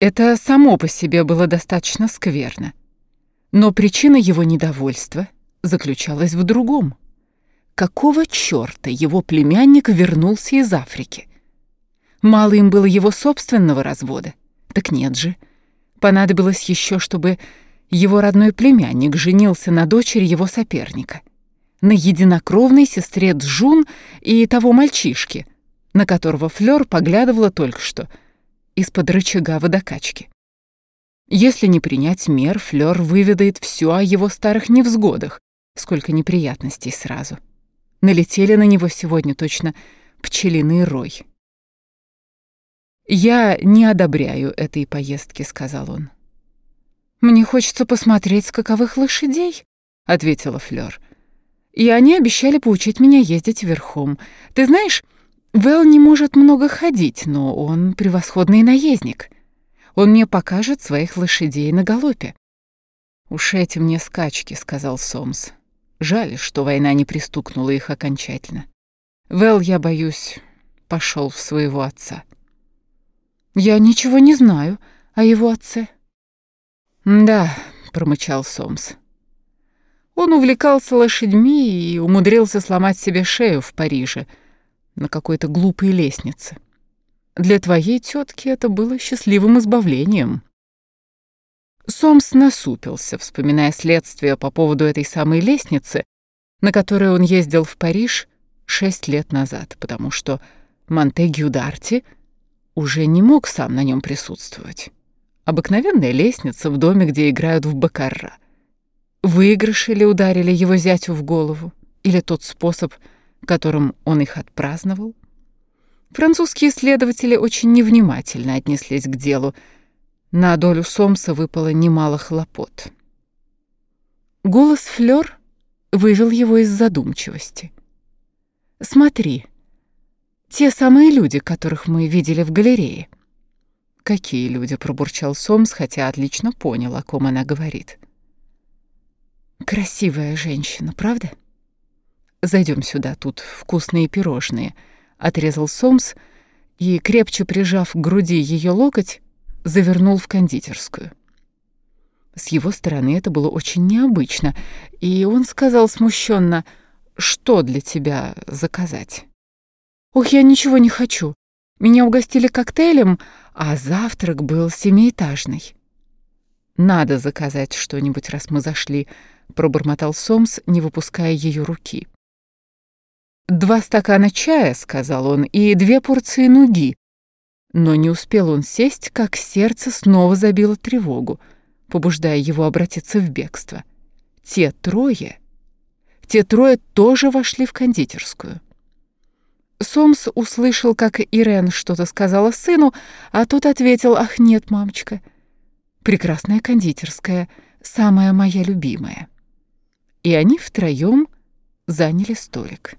Это само по себе было достаточно скверно. Но причина его недовольства заключалась в другом. Какого чёрта его племянник вернулся из Африки? Мало им было его собственного развода. Так нет же. Понадобилось еще, чтобы его родной племянник женился на дочери его соперника, на единокровной сестре Джун и того мальчишки, на которого Флёр поглядывала только что из-под рычага водокачки. Если не принять мер, Флёр выведает все о его старых невзгодах, сколько неприятностей сразу. Налетели на него сегодня точно пчелиный рой. «Я не одобряю этой поездки», — сказал он. «Мне хочется посмотреть скаковых лошадей», — ответила Флёр. «И они обещали поучить меня ездить верхом. Ты знаешь, Вэл не может много ходить, но он превосходный наездник. Он мне покажет своих лошадей на галопе». «Уж эти мне скачки», — сказал Сомс. «Жаль, что война не пристукнула их окончательно. Вэл, я боюсь, пошел в своего отца». Я ничего не знаю о его отце. Да, промычал Сомс. Он увлекался лошадьми и умудрился сломать себе шею в Париже на какой-то глупой лестнице. Для твоей тетки это было счастливым избавлением. Сомс насупился, вспоминая следствие по поводу этой самой лестницы, на которой он ездил в Париж шесть лет назад, потому что Монтегю Дарти — уже не мог сам на нем присутствовать. Обыкновенная лестница в доме, где играют в бакарра. Выигрыши ли ударили его зятю в голову? Или тот способ, которым он их отпраздновал? Французские следователи очень невнимательно отнеслись к делу. На долю Сомса выпало немало хлопот. Голос Флёр вывел его из задумчивости. «Смотри», те самые люди, которых мы видели в галерее. Какие люди, пробурчал Сомс, хотя отлично понял, о ком она говорит. Красивая женщина, правда? Зайдем сюда, тут вкусные пирожные, отрезал Сомс и, крепче прижав к груди ее локоть, завернул в кондитерскую. С его стороны это было очень необычно, и он сказал смущенно, что для тебя заказать. «Ох, я ничего не хочу. Меня угостили коктейлем, а завтрак был семиэтажный». «Надо заказать что-нибудь, раз мы зашли», — пробормотал Сомс, не выпуская ее руки. «Два стакана чая», — сказал он, — «и две порции нуги». Но не успел он сесть, как сердце снова забило тревогу, побуждая его обратиться в бегство. Те трое, те трое тоже вошли в кондитерскую. Сомс услышал, как Ирен что-то сказала сыну, а тот ответил, «Ах, нет, мамочка, прекрасная кондитерская, самая моя любимая». И они втроем заняли столик.